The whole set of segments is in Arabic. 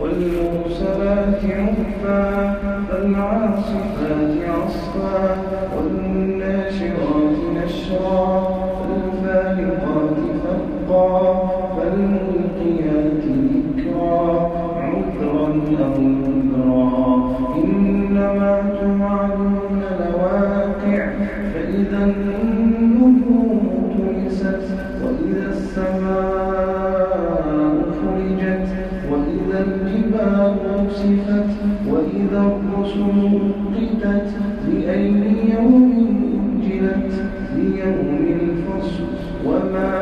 والمرسلات عفا فالعاصفات عصفا والناشرات نشرا فالفارقات فرقا فالملقيات ذكرا عذرا أو نذرا. إنما توعدون لواقع فإذا النذر نسفت وإذا الرسل أقتت لأي يوم أجلت ليوم الفصل وما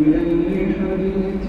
بأي حديث